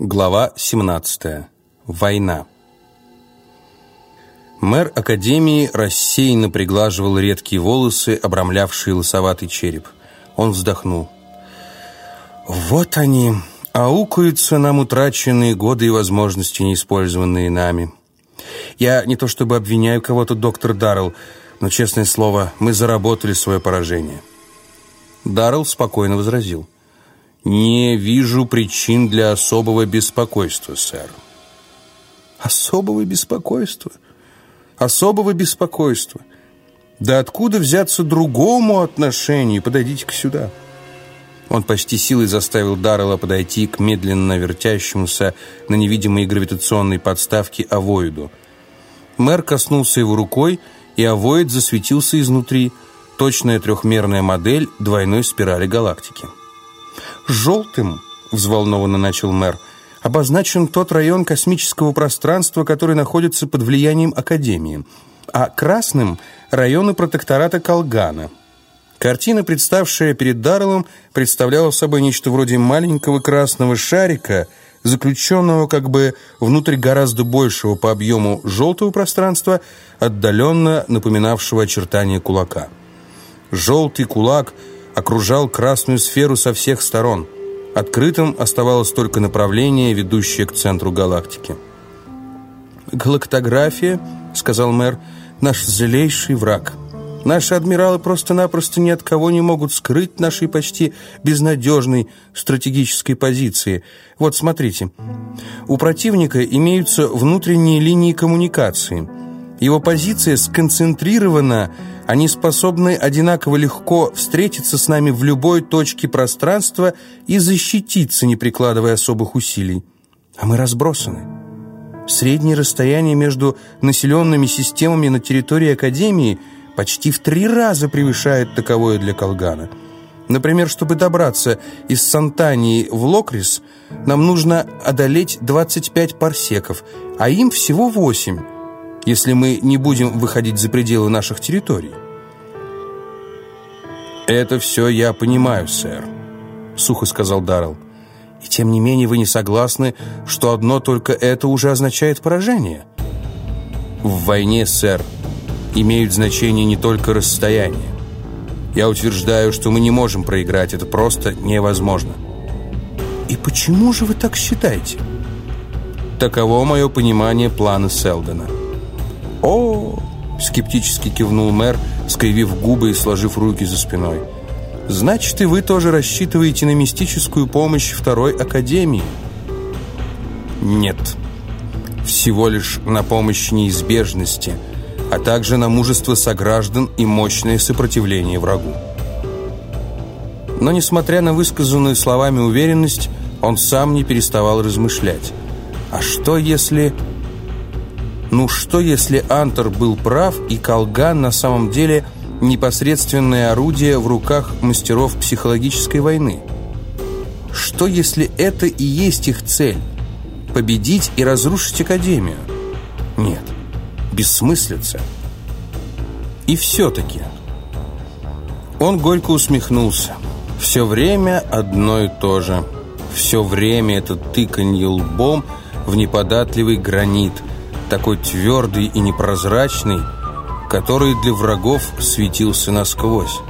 Глава 17. Война. Мэр Академии рассеянно приглаживал редкие волосы, обрамлявшие лысоватый череп. Он вздохнул. «Вот они, аукаются нам утраченные годы и возможности, неиспользованные нами. Я не то чтобы обвиняю кого-то, доктор Даррелл, но, честное слово, мы заработали свое поражение». Даррелл спокойно возразил. «Не вижу причин для особого беспокойства, сэр». «Особого беспокойства? Особого беспокойства? Да откуда взяться другому отношению? Подойдите-ка сюда». Он почти силой заставил Даррелла подойти к медленно вертящемуся на невидимой гравитационной подставке авоиду. Мэр коснулся его рукой, и авоид засветился изнутри, точная трехмерная модель двойной спирали галактики. «Желтым», — взволнованно начал мэр, «обозначен тот район космического пространства, который находится под влиянием Академии, а красным — районы протектората Колгана». Картина, представшая перед Дарреллом, представляла собой нечто вроде маленького красного шарика, заключенного как бы внутрь гораздо большего по объему желтого пространства, отдаленно напоминавшего очертания кулака. Желтый кулак — окружал красную сферу со всех сторон. Открытым оставалось только направление, ведущее к центру галактики. «Галактография», — сказал мэр, — «наш злейший враг». Наши адмиралы просто-напросто ни от кого не могут скрыть нашей почти безнадежной стратегической позиции. Вот смотрите, у противника имеются внутренние линии коммуникации. Его позиция сконцентрирована они способны одинаково легко встретиться с нами в любой точке пространства и защититься, не прикладывая особых усилий. А мы разбросаны. Среднее расстояние между населенными системами на территории Академии почти в три раза превышает таковое для Колгана. Например, чтобы добраться из Сантании в Локрис, нам нужно одолеть 25 парсеков, а им всего 8 если мы не будем выходить за пределы наших территорий. «Это все я понимаю, сэр», — сухо сказал Даррелл. «И тем не менее вы не согласны, что одно только это уже означает поражение?» «В войне, сэр, имеют значение не только расстояние. Я утверждаю, что мы не можем проиграть, это просто невозможно». «И почему же вы так считаете?» Таково мое понимание плана Селдона. «О!» — скептически кивнул мэр, скривив губы и сложив руки за спиной. «Значит, и вы тоже рассчитываете на мистическую помощь Второй Академии?» «Нет. Всего лишь на помощь неизбежности, а также на мужество сограждан и мощное сопротивление врагу». Но, несмотря на высказанную словами уверенность, он сам не переставал размышлять. «А что, если...» Ну что, если Антер был прав, и Колган на самом деле непосредственное орудие в руках мастеров психологической войны? Что, если это и есть их цель? Победить и разрушить Академию? Нет, бессмыслица. И все-таки... Он горько усмехнулся. Все время одно и то же. Все время это тыканье лбом в неподатливый гранит – такой твердый и непрозрачный, который для врагов светился насквозь.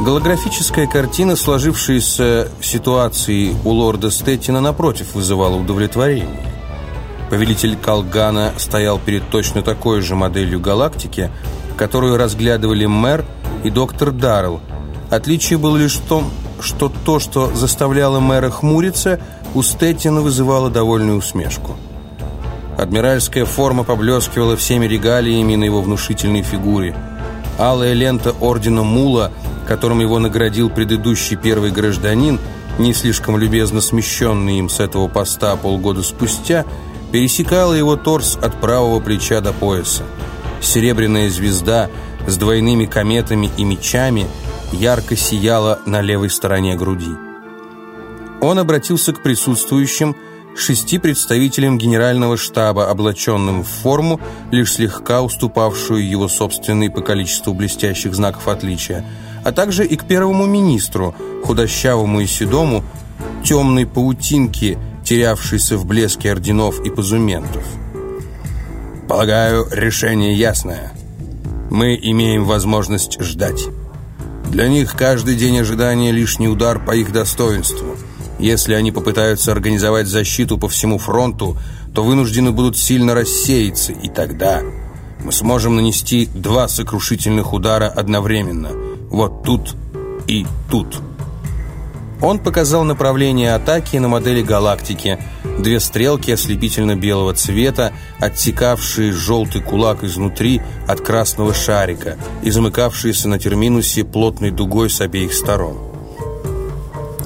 Голографическая картина, сложившаяся ситуации у лорда Стеттина, напротив, вызывала удовлетворение. Повелитель Калгана стоял перед точно такой же моделью галактики, которую разглядывали мэр и доктор Даррелл. Отличие было лишь в том, что то, что заставляло мэра хмуриться, у Стеттина вызывало довольную усмешку. Адмиральская форма поблескивала всеми регалиями на его внушительной фигуре. Алая лента ордена Мула, которым его наградил предыдущий первый гражданин, не слишком любезно смещенный им с этого поста полгода спустя, пересекала его торс от правого плеча до пояса. Серебряная звезда с двойными кометами и мечами ярко сияла на левой стороне груди. Он обратился к присутствующим, шести представителям генерального штаба, облаченным в форму, лишь слегка уступавшую его собственной по количеству блестящих знаков отличия, а также и к первому министру, худощавому и седому, темной паутинки, терявшейся в блеске орденов и позументов. Полагаю, решение ясное. Мы имеем возможность ждать. Для них каждый день ожидания лишний удар по их достоинству. Если они попытаются организовать защиту по всему фронту, то вынуждены будут сильно рассеяться, и тогда мы сможем нанести два сокрушительных удара одновременно. Вот тут и тут. Он показал направление атаки на модели галактики. Две стрелки ослепительно-белого цвета, отсекавшие желтый кулак изнутри от красного шарика и замыкавшиеся на терминусе плотной дугой с обеих сторон.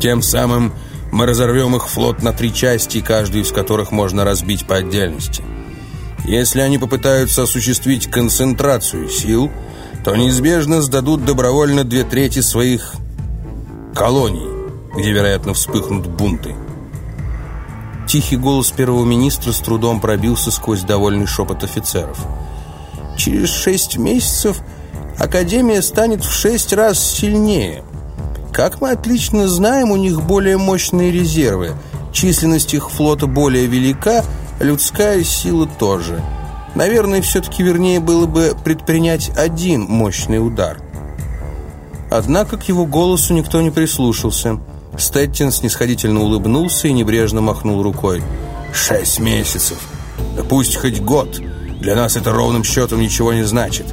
Тем самым мы разорвем их флот на три части, каждую из которых можно разбить по отдельности. Если они попытаются осуществить концентрацию сил, то неизбежно сдадут добровольно две трети своих колоний где, вероятно, вспыхнут бунты. Тихий голос первого министра с трудом пробился сквозь довольный шепот офицеров. «Через шесть месяцев Академия станет в шесть раз сильнее. Как мы отлично знаем, у них более мощные резервы. Численность их флота более велика, людская сила тоже. Наверное, все-таки вернее было бы предпринять один мощный удар». Однако к его голосу никто не прислушался – Стэттин снисходительно улыбнулся и небрежно махнул рукой. «Шесть месяцев. Да пусть хоть год. Для нас это ровным счетом ничего не значит.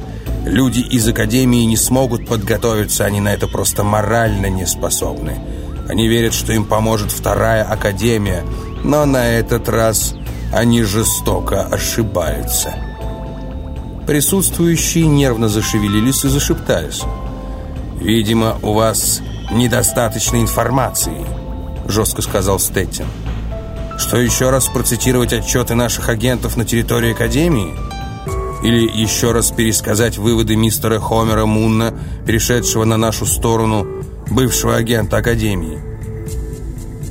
Люди из Академии не смогут подготовиться, они на это просто морально не способны. Они верят, что им поможет вторая Академия, но на этот раз они жестоко ошибаются». Присутствующие нервно зашевелились и зашептались. «Видимо, у вас недостаточно информации», — жестко сказал Стеттин. «Что еще раз процитировать отчеты наших агентов на территории Академии? Или еще раз пересказать выводы мистера Хомера Мунна, перешедшего на нашу сторону бывшего агента Академии?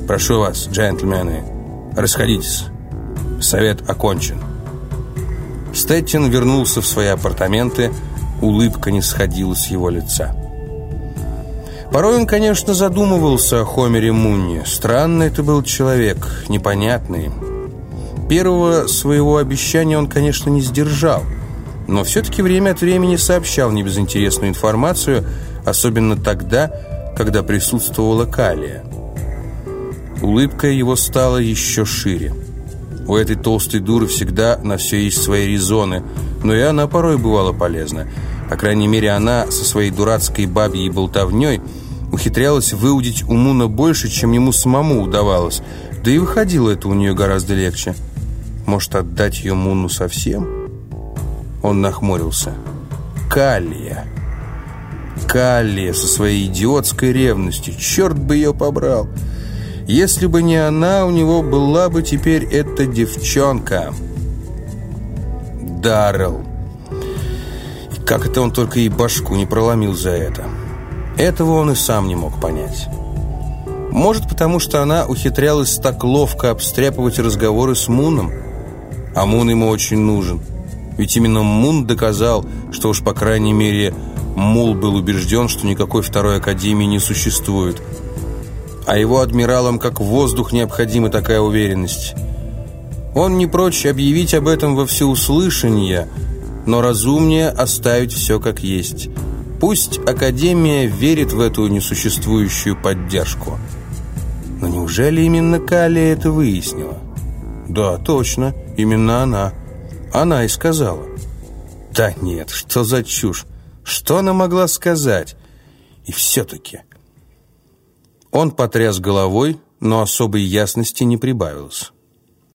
Прошу вас, джентльмены, расходитесь. Совет окончен». Стеттин вернулся в свои апартаменты, улыбка не сходила с его лица. Порой он, конечно, задумывался о Хомере Мунне. Странный это был человек, непонятный. Первого своего обещания он, конечно, не сдержал, но все-таки время от времени сообщал небезынтересную информацию, особенно тогда, когда присутствовала Калия. Улыбка его стала еще шире. У этой толстой дуры всегда на все есть свои резоны, но и она порой бывала полезна. По крайней мере, она со своей дурацкой бабьей болтовней – ухитрялась выудить у Муна больше, чем ему самому удавалось. Да и выходило это у нее гораздо легче. Может, отдать ее Муну совсем? Он нахмурился. Калия. Калия со своей идиотской ревностью. Черт бы ее побрал. Если бы не она, у него была бы теперь эта девчонка. Даррелл. Как это он только и башку не проломил за это. Этого он и сам не мог понять. Может, потому что она ухитрялась так ловко обстряпывать разговоры с Муном, а Мун ему очень нужен. Ведь именно Мун доказал, что уж по крайней мере Мул был убежден, что никакой второй академии не существует. А его адмиралам как воздух необходима такая уверенность. Он не прочь объявить об этом во всеуслышание, но разумнее оставить все как есть – Пусть Академия верит в эту несуществующую поддержку. Но неужели именно Калия это выяснила? Да, точно, именно она. Она и сказала. Да нет, что за чушь? Что она могла сказать? И все-таки... Он потряс головой, но особой ясности не прибавилось.